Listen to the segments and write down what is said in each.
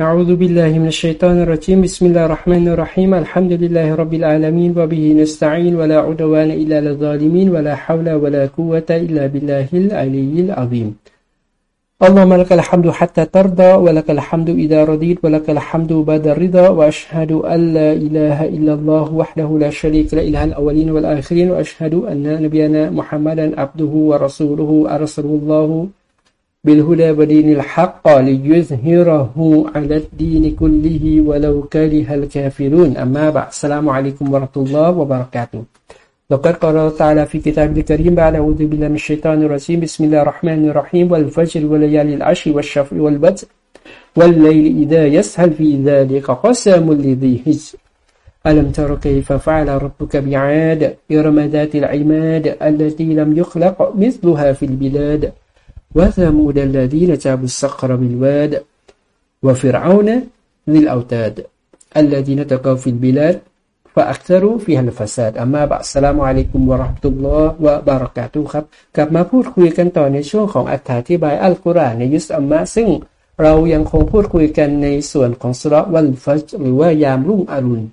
أعوذ بالله من الشيطان الرجيم. بسم الله الرحمن الرحيم. الحمد لله رب العالمين وبه نستعين ولا عدوان إلا للظالمين ولا حول ولا قوة إلا بالله العلي العظيم. اللهم لك الحمد حتى ترضى ولك الحمد إذا رضيت ولك الحمد بعد الرضا وأشهد أن لا إله إلا الله وحده لا شريك له إله الأولين والآخرين وأشهد أن نبينا محمدا عبده ورسوله أرسله الله بالهدى ودين الحق ليظهره على الدين كله ولو كره الكافرون. أما بعد السلام عليكم ورحمة الله وبركاته. لقد قال تعالى في كتاب الكريم بعد أعوذ بالله من الشيطان الرجيم. بسم الله الرحمن الرحيم. والفجر وليالي العشر والشفع والبدر والليل إذا يسهل في ذلك قسم لذي حجر. ألم تر كيف فعل ربك بعاد إرم ذات العماد التي لم يخلق مثلها في البلاد؟ وثمود الذين جابوا الصخر بالواد وفرعون ذي الأوتاد الذين تقوا في البلاد فأكثروا فيها الفساد أما بعد السلام عليكم ورحمة الله وبركاته ครับกลับมาพูดคุยกันต่อในช่วงของอธิบายอัลกุรอานในยุสอัมมะซึ่งเรายังคงพูดคุยกันในส่วนของสุรวัลฟัจหรือว่ายามรุ่งอรุณ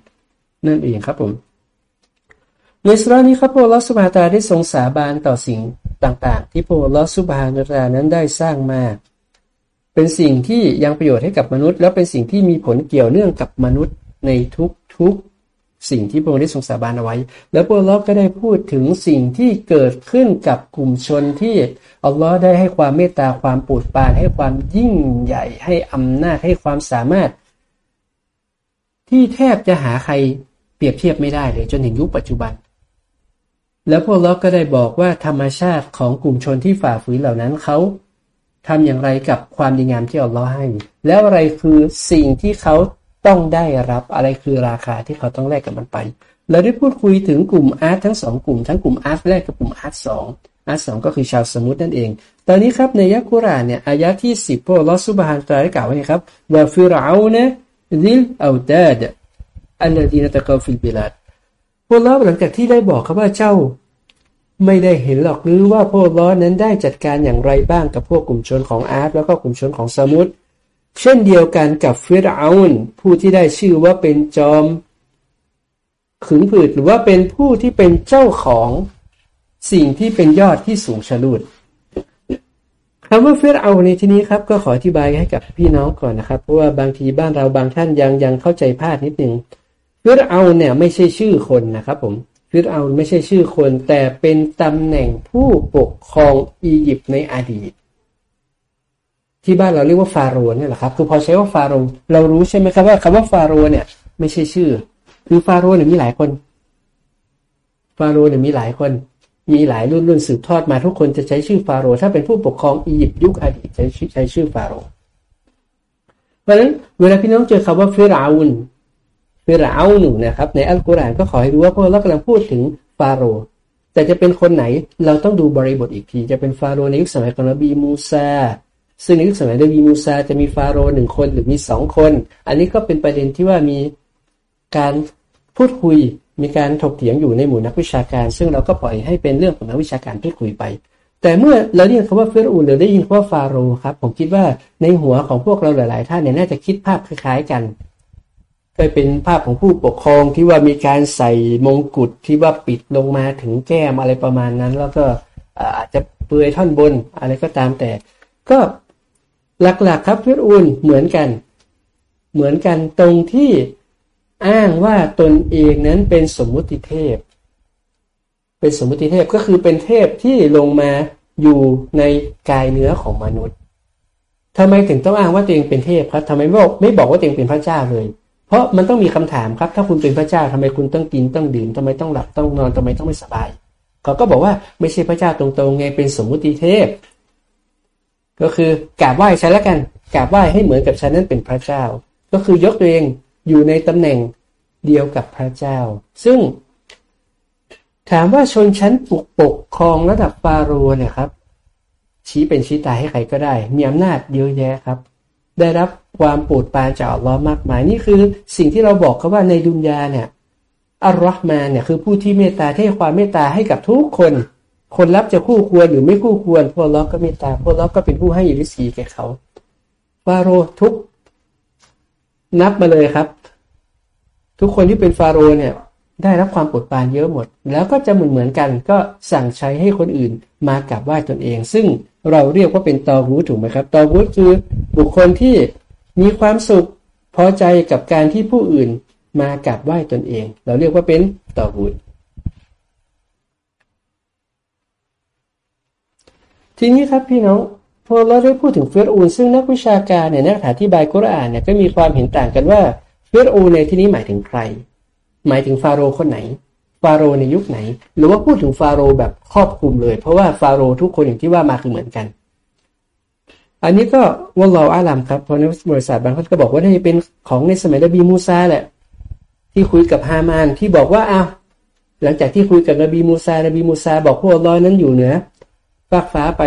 นั่นเองครับผมในสุรานี้ครับพระลอสุบฮาตาได้ทรงสาบานต่อสิ่ง ต่างๆ ที่พระลอสุบฮาตานั้นได้สร้างมา เป็นสิ่งที่ยังประโยชน์ให้กับมนุษย์ และเป็นสิ่งที่มีผลเกี่ยวเนื่องกับมนุษย์ในทุกๆสิ่งที่พระองค์ได้ทรงสาบานเอาไว้ แล้วพระลอก็ได้พูดถึงสิ่งที่เกิดขึ้นกับกลุ่มชนที่อัลลอฮ์ได้ให้ความเมตตาความโปรดปรานให้ความยิ่งใหญ่ให้อำนาจให้ความสามารถ ที่แทบจะหาใครเปรียบเทียบไม่ได้เลยจนถึงยุคปัจจุบัน แล้วพวกเราก็ได้บอกว่าธรรมชาติของกลุ่มชนที่ฝ่าฝืนเหล่านั้นเขาทำอย่างไรกับความดีงามที่อัลลอฮ์ให้ แล้วอะไรคือสิ่งที่เขาต้องได้รับอะไรคือราคาที่เขาต้องแลกกับมันไป เราได้พูดคุยถึงกลุ่มอาร์ตทั้งสองกลุ่มทั้งกลุ่มอาร์ตแรกกับกลุ่มอาร์ตสองอาร์ตสองก็คือชาวสมุทรนั่นเอง ตอนนี้ครับในอัลกุรอานเนี่ยอายะที่สิบอัลลอฮ์ سبحانه وتعالىได้กล่าวไว้ครับว่าفرعون ذي الأوتاد الذين طغوا في البلاد พวกเราหลังจากที่ได้บอกครับว่าเจ้า ไม่ได้เห็นหรอกหรือว่าพระองค์อัลลอฮ์นั้นได้จัดการอย่างไรบ้างกับพวกกลุ่มชนของอ๊าดแล้วก็กลุ่มชนของษะมูดเช่นเดียวกันกับฟิรเอาน์ผู้ที่ได้ชื่อว่าเป็นจอมขึงพืดหรือว่าเป็นผู้ที่เป็นเจ้าของสิ่งที่เป็นยอดที่สูงชะลูดคำว่าฟิรเอาน์ในที่นี้ครับ ก็ขออธิบายให้กับพี่น้องก่อนนะครับ เพราะว่าบางทีบ้านเราบางท่านยังยังเข้าใจพลาดนิดนึง ฟิรเอาเนี่ยไม่ใช่ชื่อคนนะครับผมฟิรเอาไม่ใช่ชื่อคน แต่เป็นตำแหน่งผู้ปกครองอียิปต์ในอดีต ที่บ้านเราเรียกว่าฟาโรห์เนี่ยแหละครับคือพอใช้ว่าฟาโรห์เรารู้ใช่ไหมครับว่าคำว่าฟาโรห์เนี่ย ไม่ใช่ชื่อ คือฟาโรห์เนี่ยมีหลายคน ฟาโรห์เนี่ยมีหลายคน มีหลายรุ่นรุ่นสืบทอดมาทุกคนจะใช้ชื่อฟาโรห์ถ้าเป็นผู้ปกครองอียิปต์ยุคอดีตใช้ใช้ชื่อฟาโรห์เพราะฉะนั้นเวลาพี่น้องเจอคำว่าฟิรเอาน ฟิรเอาหนูนะครับ ในอัลกุรอานก็ขอให้รู้ว่าพวกเรากำลังพูดถึงฟาโรห์แต่จะเป็นคนไหนเราต้องดูบริบทอีกที จะเป็นฟาโรห์ในยุคสมัยของนบีมูซาซึ่งในยุคสมัยนบีมูซาจะมีฟาโรห์หนึ่งคนหรือมีสองคน อันนี้ก็เป็นประเด็นที่ว่ามีการพูดคุยมีการถกเถียงอยู่ในหมู่นักวิชาการ ซึ่งเราก็ปล่อยให้เป็นเรื่องของนักวิชาการพูดคุยไป แต่เมื่อเราได้ยินคำว่าฟิรอูนหรือได้ยินคำว่าฟาโรห์ครับผมคิดว่าในหัวของพวกเราหลาย ๆ ท่านเนี่ยน่าจะคิดภาพคล้ายๆกัน ก็เป็นภาพของผู้ปกครองที่ว่ามีการใส่มงกุฎที่ว่าปิดลงมาถึงแก้มอะไรประมาณนั้น แล้วก็อาจจะเปลือยท่อนบนอะไรก็ตามแต่ ก็หลักๆครับฟิรอูนเหมือนกัน เหมือนกันตรงที่อ้างว่าตนเองนั้นเป็นสมมุติเทพ เป็นสมมุติเทพก็คือเป็นเทพที่ลงมาอยู่ในกายเนื้อของมนุษย์ทำไมถึงต้องอ้างว่าตัวเองเป็นเทพครับทำไมไม่บอกไม่บอกว่าตัวเองเป็นพระเจ้าเลย เพราะมันต้องมีคำถามครับ ถ้าคุณเป็นพระเจ้าทำไมคุณต้องกินต้องดื่มทำไมต้องหลับต้องนอนทำไมต้องไม่สบายเขาก็บอกว่าไม่ใช่พระเจ้าตรงๆไงเป็นสมมุติเทพ ก็คือกราบไหว้ฉันแล้วกันกราบไหว้ให้เหมือนกับฉันนั้นเป็นพระเจ้า ก็คือยกตัวเองอยู่ในตำแหน่งเดียวกับพระเจ้า ซึ่ง ถามว่าชนชั้นปกปกครองระดับฟาโรห์เนี่ยครับ ชี้เป็นชี้ตายให้ใครก็ได้ มีอำนาจเยอะแยะครับ ได้รับความโปรดปรานจากอัลลอฮ์มากมาย นี่คือสิ่งที่เราบอกเขาว่าในดุนยาเนี่ยอัลลอฮ์มาเนี่ยคือผู้ที่เมตตาให้ความเมตตาให้กับทุกคน คนรับจะคู่ควรหรือไม่คู่ควรพวกเราก็เมตตาพวกเราก็เป็นผู้ให้ริสีแก่เขาฟาโรทุกนับมาเลยครับ ทุกคนที่เป็นฟาโรห์เนี่ยได้รับความโปวดปรานเยอะหมด แล้วก็จะเหมือนเหมือนกันก็สั่งใช้ให้คนอื่นมากราบไหว้ตนเอง ซึ่งเราเรียกว่าเป็นตอวูถูกไหมครับตอวูคือ บุคคลที่มีความสุขพอใจกับการที่ผู้อื่นมากราบไหว้ตนเอง เราเรียกว่าเป็นต่อวูทีนี้ครับพี่น้องพอเราได้พูดถึงเฟรอูนซึ่งนักวิชาการเนี่ยนักอธิบายกุรอานเนี่ยก็มีความเห็นต่างกันว่าฟิรเอาน์ในที่นี้หมายถึงใคร หมายถึงฟาโรห์คนไหน ฟาโรห์ในยุคไหน หรือว่าพูดถึงฟาโรห์แบบครอบคลุมเลย เพราะว่าฟาโรห์ทุกคนอย่างที่ว่ามาคือเหมือนกัน อันนี้ก็والله أعلمครับเพราะในบริษัทบางคนก็บอกว่านี่เป็นของในสมัยนบีมูซาแหละ ที่คุยกับฮามานที่บอกว่าอ้าวหลังจากที่คุยกับนบีมูซานบีมูซาบอกพระองค์อัลลอฮ์นั้นอยู่เหนือฟากฟ้าไป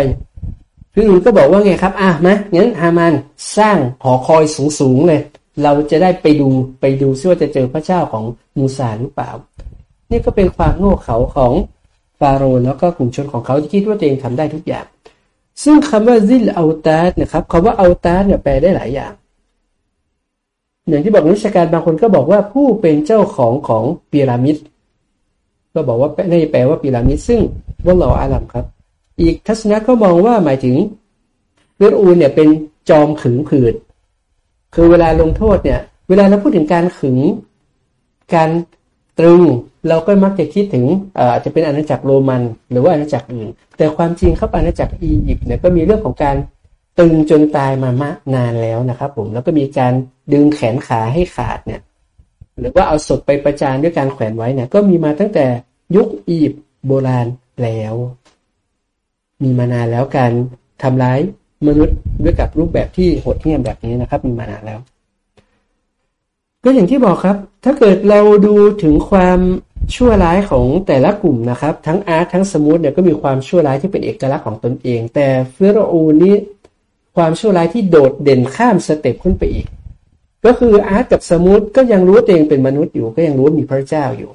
ฟิรเอาน์ก็บอกว่าไงครับอะมางั้นฮามานสร้างหอคอยสูงๆเลย เราจะได้ไปดูไปดูซิว่าจะเจอพระเจ้าของมูซาหรือเปล่า นี่ก็เป็นความโง่เขลาของฟาโรห์แล้วก็กลุ่มชนของเขาที่คิดว่าตัวเองทำได้ทุกอย่าง ซึ่งคำว่าซิลเอาตาสนะครับคำว่าเอาตาสเนี่ยแปลได้หลายอย่าง อย่างที่บอกนักวิชาการบางคนก็บอกว่าผู้เป็นเจ้าของของพีระมิด ก็บอกว่าในแปลว่าพีระมิด ซึ่งว่าเราอาลัมครับ อีกทัศนะก็มองว่าหมายถึงเวรอูนเนี่ยเป็นจอมขึงผืดคือเวลาลงโทษเนี่ย เวลาเราพูดถึงการขึง การตรึง เราก็มักจะคิดถึงอาจจะเป็นอาณาจักรโรมันหรือว่าอาณาจักรอื่น แต่ความจริงครับอาณาจักรอียิปต์เนี่ยก็มีเรื่องของการตึงจนตายมามานานแล้วนะครับ ผมแล้วก็มีการดึงแขนขาให้ขาดเนี่ย หรือว่าเอาศพไปประจานด้วยการแขวนไว้เนี่ย ก็มีมาตั้งแต่ยุคอียิปต์โบราณแล้ว มีมานานแล้วการทำร้ายมนุษย์ด้วยกับรูปแบบที่โหดเหี้ยมแบบนี้นะครับ มีมานานแล้ว ก็อย่างที่บอกครับ ถ้าเกิดเราดูถึงความ ชั่วร้ายของแต่ละกลุ่มนะครับ ทั้งอ๊าดทั้งษะมูดเนี่ยก็มีความชั่วร้ายที่เป็นเอกลักษณ์ของตนเอง แต่ฟิรเอาน์นี้ความชั่วร้ายที่โดดเด่นข้ามสเต็ปขึ้นไปอีก ก็คืออ๊าดกับษะมูดก็ยังรู้ตัวเองเป็นมนุษย์อยู่ก็ยังรู้ว่ามีพระเจ้าอยู่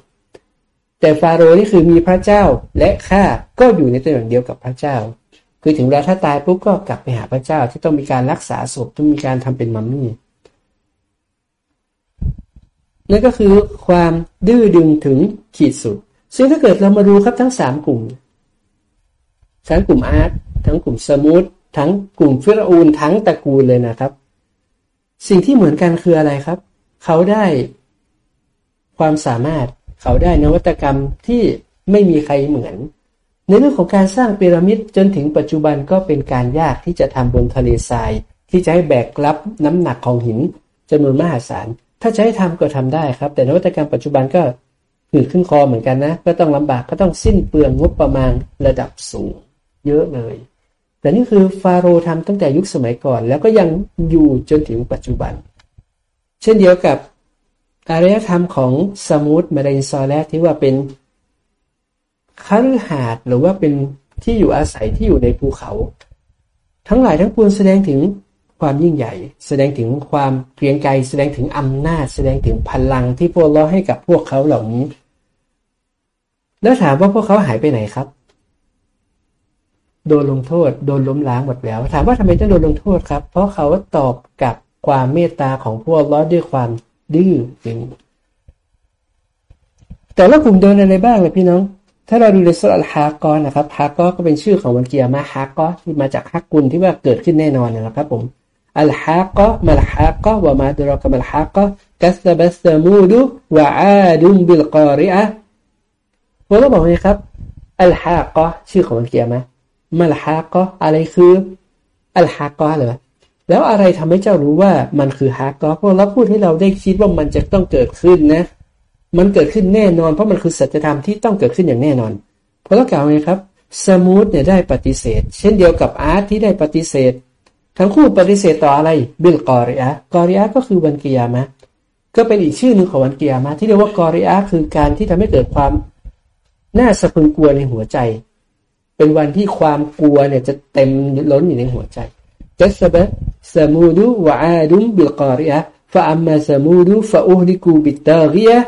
แต่ฟาโรห์นี่คือมีพระเจ้าและข้าก็อยู่ในตำแหน่งเดียวกับพระเจ้า คือถึงเวลาถ้าตายปุ๊บก็กลับไปหาพระเจ้าที่ต้องมีการรักษาศพต้องมีการทำเป็นมัมมี่ นั่นก็คือความดื้อดึงถึงขีดสุด ซึ่งถ้าเกิดเรามาดูครับทั้งสามกลุ่มทั้งกลุ่มอาร์ตทั้งกลุ่มสมูททั้งกลุ่มฟิรอูนทั้งตระกูลเลยนะครับ สิ่งที่เหมือนกันคืออะไรครับ เขาได้ความสามารถเขาได้นวัตกรรมที่ไม่มีใครเหมือน ในเรื่องของการสร้างพีระมิดจนถึงปัจจุบันก็เป็นการยากที่จะทำบนทะเลทราย ที่จะให้แบกรับน้ำหนักของหินจำนวนมหาศาล ถ้าจะให้ทำก็ทำได้ครับ แต่นวัตกรรมปัจจุบันก็หืดขึ้นคอเหมือนกันนะ ก็ต้องลำบากก็ต้องสิ้นเปลืองงบประมาณระดับสูง เยอะเลย แต่นี่คือฟาโรห์ทำตั้งแต่ยุคสมัยก่อน แล้วก็ยังอยู่จนถึงปัจจุบัน เช่นเดียวกับอารยธรรมของสมุทรมาเรนซอแลที่ว่าเป็นคฤหาสน์หรือว่าเป็นที่อยู่อาศัยที่อยู่ในภูเขา ทั้งหลายทั้งปวงแสดงถึง ความยิ่งใหญ่ แสดงถึงความเกรียงไกรแสดงถึงอำนาจ แสดงถึงพลังที่พวกเราให้กับพวกเขาเหล่านี้ แล้วถามว่าพวกเขาหายไปไหนครับ โดนลงโทษ โดนล้มล้างหมดแล้ว ถามว่าทำไมต้องโดนลงโทษครับ เพราะเขาตอบกับความเมตตาของพวกเราด้วยความดื้อจริงแต่ละกลุ่มโดนอะไรบ้างเลยพี่น้อง ถ้าเราดูในสุลฮากอนะครับฮากอก็เป็นชื่อของวันเกียร์มาฮากอที่มาจากฮักกุลที่ว่าเกิดขึ้นแน่นอนนะครับผม อัลฮากอมัลฮากอวะมาดุรกมัลฮากอกัสบัสมูดุวะอาดุมบิลกอริอะพวกเราบอกไงครับالحاقة ชื่อของวันกิยามะฮ์ ما الحاقة อะไรคือ الحاقةเลยแล้วอะไรทำให้เจ้ารู้ว่ามันคือالحاقة พระองค์อัลลอฮ์พูดให้เราได้คิดว่ามันจะต้องเกิดขึ้นนะ มันเกิดขึ้นแน่นอนเพราะมันคือสัจธรรมที่ต้องเกิดขึ้นอย่างแน่นอนพระองค์อัลลอฮ์กล่าวไงครับษะมูดเนี่ยได้ปฏิเสธ เช่นเดียวกับอ๊าดที่ได้ปฏิเสธ ทั้งคู่ปฏิเสธต่ออะไรبالقارعة القارعةก็คือวันกิยามะฮ์ก็เป็นอีกชื่อหนึ่งของวันกิยามะที่เรียกว่ากอริอะคือการที่ทำให้เกิดความน่าสะพรึงกลัวในหัวใจ เป็นวันที่ความกลัวเนี่ยจะเต็มล้นอยู่ในหัวใจกัสบะซามูดูวะอาดุมบิลกอริอะฟะอัมมาซามูดูฟะอูฮลิกูบิตเตอรียะ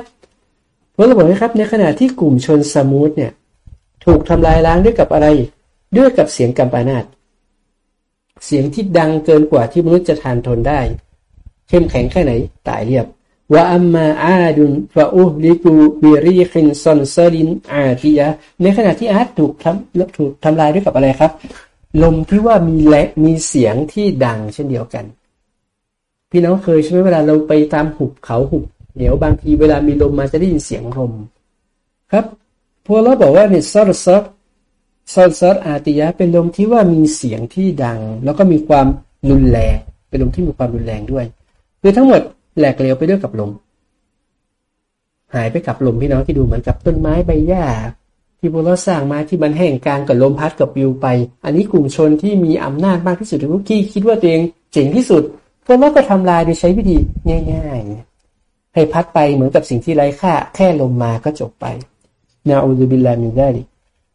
เพราะบอกนะครับในขณะที่กลุ่มชนสมูดเนี่ยถูกทำลายล้างด้วยกับอะไร ด้วยกับเสียงกัมปนาต เสียงที่ดังเกินกว่าที่มนุษย์จะทานทนได้ เข้มแข็งแค่ไหนตายเรียบว่าอัมมาอาดุนฟาอุลิกูบิรีคินซอนเซลินอาติยะในขณะที่อ๊าดถูกทำถูกทำลายด้วยกับอะไรครับ ลมที่ว่ามีแลมีเสียงที่ดังเช่นเดียวกัน พี่น้องเคยใช่ไหมเวลาเราไปตามหุบเขาหุบเหนียวบางทีเวลามีลมมาจะได้ยินเสียงลมครับพระองค์อัลลอฮ์บอกว่าเนี่ยصرصر صرصر عاتيةเป็นลมที่ว่ามีเสียงที่ดัง แล้วก็มีความรุนแรงเป็นลมที่มีความรุนแรงด้วย คือทั้งหมดแหลกเหลวไปด้วยกับลม หายไปกับลมพี่น้องที่ดูเหมือนกับต้นไม้ใบหญ้าที่พวกเราสร้างมาที่มันแห้งกลางกับลมพัดกับวิวไป อันนี้กลุ่มชนที่มีอำนาจมากที่สุดทุกที่คิดว่าตัวเองเจ๋งที่สุดพวกเราก็ทำลายโดยใช้วิธีง่ายๆให้พัดไปเหมือนกับสิ่งที่ไร้ค่า แค่ลมมาก็จบไปนาอูซุบิลลามินดา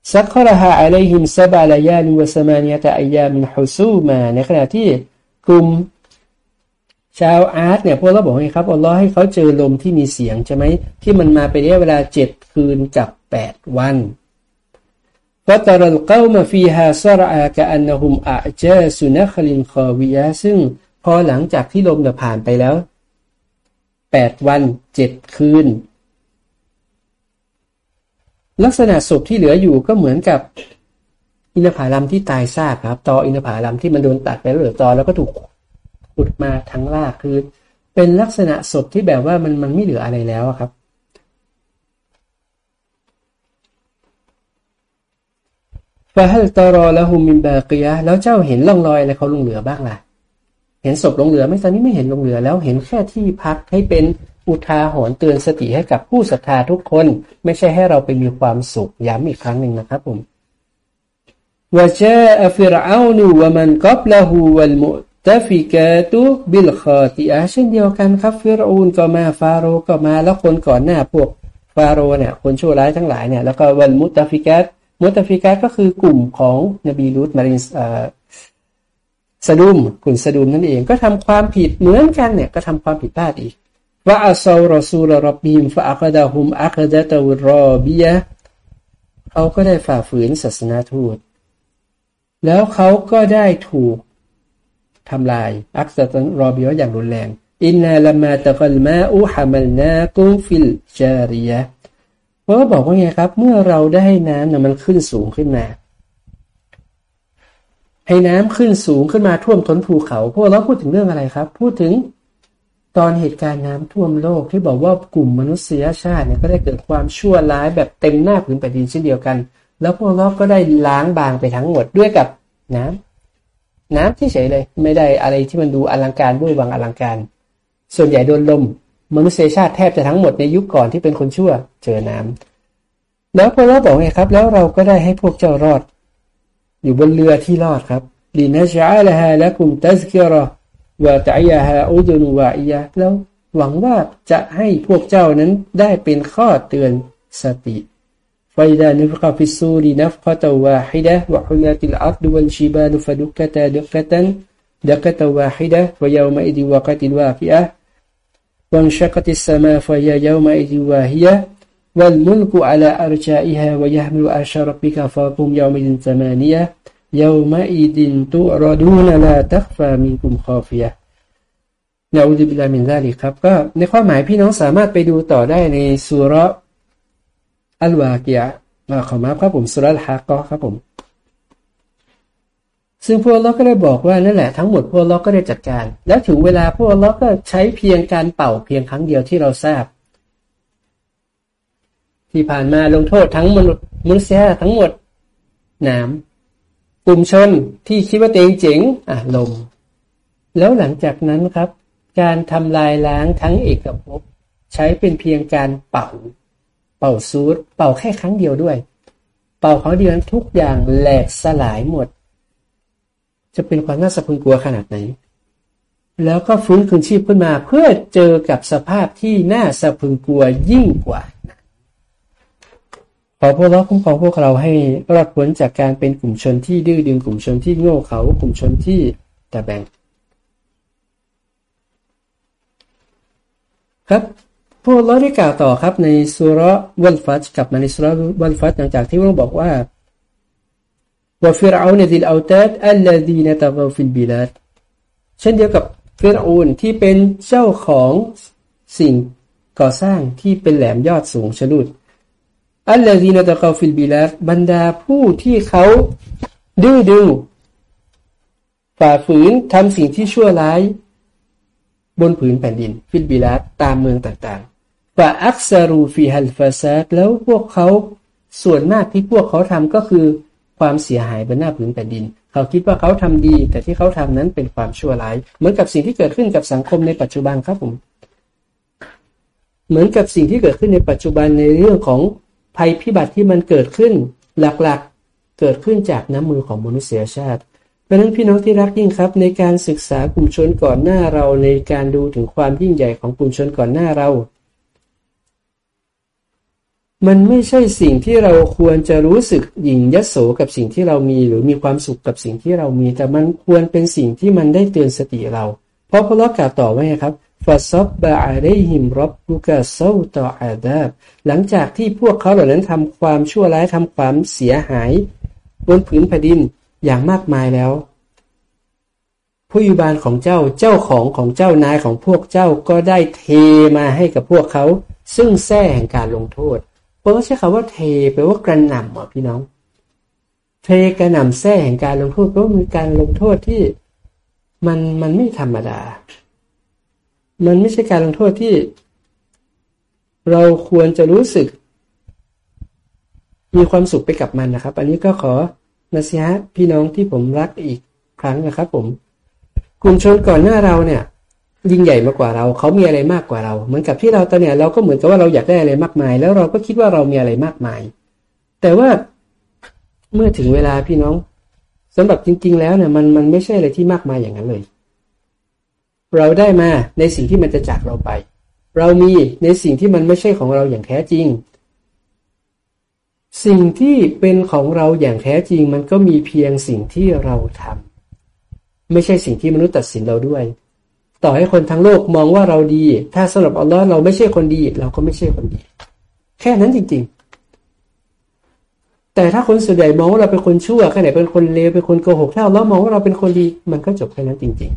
ลิซักครฮาอะลัยฮิมซาบะลายาลิวะสมานียตะอายามินฮุซูมาในขณะที่กลุ่มชาวอาร์ตเนี่ยพวกเราบอกไงครับอัลลอฮ์ให้เขาเจอลมที่มีเสียงใช่ไหมที่มันมาเป็นระยะเวลาเจ็ดคืนกับแปดวันฟัตรัลกามาฟีฮาซารอากะอันนหุมอาเจสุนัคลินคอวิยาซึ่งพอหลังจากที่ลมเนี่ยผ่านไปแล้วแปดวันเจ็ดคืน ลักษณะศพที่เหลืออยู่ก็เหมือนกับอินทผลัมที่ตายซากครับ ตออินทผลัมที่มันโดนตัดไปแล้วเหลือตอแล้วก็ถูกขุดมาทั้งรากคือ เป็นลักษณะศพที่แบบว่ามันมันไม่เหลืออะไรแล้วครับ ฟาฮัลตารอละหุมินบาเกียแล้วเจ้าเห็นร่องรอยอะไรเขาลงเหลือบ้างล่ะ เห็นศพลงเหลือไหมตอนนี้ไม่เห็นลงเหลือแล้วเห็นแค่ที่พักให้เป็น อุทาหรณ์เตือนสติให้กับผู้ศรัทธาทุกคน ไม่ใช่ให้เราไปมีความสุขย้ำอีกครั้งหนึ่งนะครับผมوجاء فرعون ومن قبله والمؤتفكات بالخاطئةเช่นเดียวกันครับฟิรเอาน์ก็มาฟาโรห์ก็มาแล้วคนก่อนหน้าพวกฟาโรห์เนี่ยคนชั่วร้ายทั้งหลายเนี่ยแล้วก็ والمؤتفكات المؤتفكاتก็คือกลุ่มของนบีลูตมารินสะดุมกลุ่มสะดุมนั่นเองก็ทำความผิดเหมือนกันเนี่ยก็ทำความผิดพลาดอีก ว่าอัลซารอซูลรับบีมฟะอัคดาฮุมอัคดะตวรอบียะเขาก็ได้ฝ่าฝืนศาสนาทูต แล้วเขาก็ได้ถูกทำลายอักษรรอบิยอย่างรุนแรง อินนาลมาตะกลมาอุฮามัลนากุฟิลจาริยะเพราะบอกว่าไงครับ เมื่อเราได้ให้น้ำนี่ยมันขึ้นสูงขึ้นมาให้น้ำขึ้นสูงขึ้นมาท่วมท้นภูเขา พวกเราพูดถึงเรื่องอะไรครับ พูดถึง ตอนเหตุการณ์น้ำท่วมโลกที่บอกว่ากลุ่มมนุษยชาติเนี่ยก็ได้เกิดความชั่วร้ายแบบเต็มหน้าผืนแผ่นดินเช่นเดียวกัน แล้วพวกเราก็ได้ล้างบางไปทั้งหมดด้วยกับน้ำน้ำที่เฉยเลย ไม่ได้อะไรที่มันดูอลังการด้วยบางอลังการ ส่วนใหญ่โดนลม มนุษยชาติแทบจะทั้งหมดในยุคก่อนที่เป็นคนชั่วเจอน้ำแล้วพระเราบอกไงครับ แล้วเราก็ได้ให้พวกเจ้ารอด อยู่บนเรือที่รอดครับดีนะชาละฮะและกุมตัสกิรอวะตะยาฮะอุ ดุนวะอียะแล้วหวังว่าจะให้พวกเจ้านั้นได้เป็นข้อเตือนสติ فإذا نفخ في السور نفخة واحدة وحلت الأرض والجبال فدكتا دكة دكة واحدة ويومئذ وقت الواقعة وانشقت السماء فهي يومئذ واهية والملك على أرجائها ويحمل عرش ربك فوقهم يومئذ ثمانية ยาวมาอีดินตัวรอดูนาลาตักฟามินกุมคอเฟียยาอุดิบิลามินซาลิครับ ก็ในความหมายพี่น้องสามารถไปดูต่อได้ในสุรอัลวาเกียขอมาครับผมสุรอัลฮาก็ครับผม ซึ่งพวกเราก็ได้บอกว่านั่นแหละทั้งหมดพวกเราก็ได้จัดการ แล้วถึงเวลาพวกเราก็ใช้เพียงการเป่าเพียงครั้งเดียวที่เราทราบ ที่ผ่านมาลงโทษทั้งมนุษย์มนุษยทั้งหมดหนาม กลุ่มชนที่คิดว่าเตงเจ๋งอะลมแล้วหลังจากนั้นครับ การทำลายล้างทั้งเอกภพใช้เป็นเพียงการเป่า เป่าซูดเป่าแค่ครั้งเดียวด้วย เป่าครั้งเดียวทุกอย่างแหลกสลายหมด จะเป็นความน่าสะพรึงกลัวขนาดไหน แล้วก็ฟื้นคืนชีพขึ้นมาเพื่อเจอกับสภาพที่น่าสะพรึงกลัวยิ่งกว่า ขออัลลอฮ์คุ้มครองพวกเราให้รอดพ้นจากการเป็นกลุ่มชนที่ดื้อดึงกลุ่มชนที่โง่เขลากลุ่มชนที่ตะแบงครับพระองค์อัลลอฮ์ได้กล่าวต่อครับในซูเราะฮฺอัลฟัจญรฺครับในซูเราะฮฺอัลฟัจญรฺหลังจากที่เราบอกว่า وفرعون ذي الأوتاد الذين طغوا في البلادเช่นเดียวกับฟิรเอาน์ที่เป็นเจ้าของสิ่งก่อสร้างที่เป็นแหลมยอดสูงชะลูด الذين طغوا في البلادบรรดาผู้ที่เขาดื้อดึงฝ่าฝืนทำสิ่งที่ชั่วร้าย บนผืนแผ่นดิน في البلادตามเมืองต่างๆفأكثروا فيها الفسادแล้วพวกเขาส่วนมากที่พวกเขาทำก็คือความเสียหายบนหน้าผืนแผ่นดิน เขาคิดว่าเขาทำดี แต่ที่เขาทำนั้นเป็นความชั่วร้าย เหมือนกับสิ่งที่เกิดขึ้นกับสังคมในปัจจุบันครับผม เหมือนกับสิ่งที่เกิดขึ้นในปัจจุบันในเรื่องของ ภัยพิบัติที่มันเกิดขึ้นหลักๆ เกิดขึ้นจากน้ำมือของมนุษยชาติ เพราะนั้นพี่น้องที่รักยิ่งครับ ในการศึกษากลุ่มชนก่อนหน้าเราในการดูถึงความยิ่งใหญ่ของกลุ่มชนก่อนหน้าเรา มันไม่ใช่สิ่งที่เราควรจะรู้สึกหยิ่งยโสกับสิ่งที่เรามี หรือมีความสุขกับสิ่งที่เรามี แต่มันควรเป็นสิ่งที่มันได้เตือนสติเรา เพราะพระลอกล่าวต่อไว้ครับ ฟาซับบะอาไดหิมรับบุกะเซาต่ออาดาบ หลังจากที่พวกเขาเหล่านั้นทำความชั่วร้ายทำความเสียหาย บนผืนแผ่นดินอย่างมากมายแล้ว ผู้ยุบาลของเจ้าเจ้าของของเจ้านายของพวกเจ้าก็ได้เทมาให้กับพวกเขา ซึ่งแท้แห่งการลงโทษเพราะใช้คำว่าเทแปลว่ากระหน่ำอะพี่น้อง เทกระหน่ำแท้แห่งการลงโทษเพราะมีการลงโทษที่มันมันไม่ธรรมดา มันไม่ใช่การลงโทษที่ เราควรจะรู้สึก มีความสุขไปกับมันนะครับ อันนี้ก็ขอนาซีฮะพี่น้องที่ผมรักอีกครั้งนะครับ ผม กลุ่มชนก่อนหน้าเราเนี่ย ยิ่งใหญ่มากกว่าเราเขามีอะไรมากกว่าเรา เหมือนกับที่เราตอนเนี้ยเราก็เหมือนกับว่าเราอยากได้อะไรมากมาย แล้วเราก็คิดว่าเรามีอะไรมากมาย แต่ว่าเมื่อถึงเวลาพี่น้องสำหรับจริง ๆ แล้วเนี่ยมันมันไม่ใช่อะไรที่มากมายอย่างนั้นเลย เราได้มาในสิ่งที่มันจะจากเราไป เรามีในสิ่งที่มันไม่ใช่ของเราอย่างแท้จริง สิ่งที่เป็นของเราอย่างแท้จริง มันก็มีเพียงสิ่งที่เราทำไม่ใช่สิ่งที่มนุษย์ตัดสินเราด้วย ต่อให้คนทั้งโลกมองว่าเราดี ถ้าสำหรับอัลลอฮ์เราไม่ใช่คนดี เราก็ไม่ใช่คนดี แค่นั้นจริง ๆแต่ถ้าคนส่วนใหญ่มองว่าเราเป็นคนชั่วแค่ไหนเป็นคนเลวเป็นคนโกหกถ้าอัลลอฮ์มองว่าเราเป็นคนดี มันก็จบแค่นั้นจริง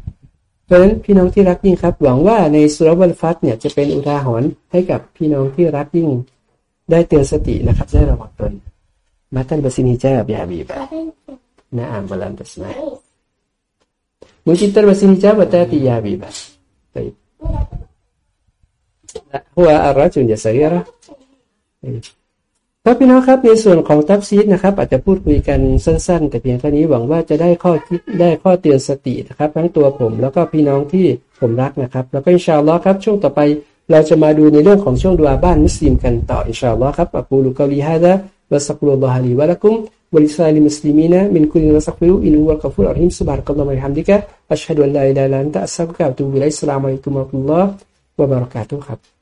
ดังนั้นพี่น้องที่รักยิ่งครับ หวังว่าในสุรบัลฟัตเนี่ยจะเป็นอุทาหรณ์ให้กับพี่น้องที่รักยิ่งได้เตือนสตินะครับได้ระวังตนมาตันบาซินีเจ้าบยาบีบะนะอามบาลันตัสนะมุจิตรบาซินีเจ้าบัตติยาบีบะไปหัวอาราจุนยาเรียระ ครับพี่น้องครับในส่วนของทับซีดนะครับ อาจจะพูดคุยกันสั้น ๆ แต่เพียงเท่านี้หวังว่าจะได้ข้อคิดได้ข้อเตือนสตินะครับ ทั้งตัวผมแล้วก็พี่น้องที่ผมรักนะครับ แล้วก็อินชาอัลลอฮ์ครับช่วงต่อไปเราจะมาดูในเรื่องของช่วงดูอาบ้านมุสลิมกันต่ออินชาอัลลอฮ์ครับอับูลุกาลีฮะดะوأستغفر الله لي ولكم ولسائر المسلمين من كل ذنب فاستغفروه إنه هو الغفور الرحيم سبحانك اللهم وبحمدك أشهد أن لا إله إلا أنت أستغفرك وأتوب إليك والسلام عليكم ورحمة الله وبركاتهครับ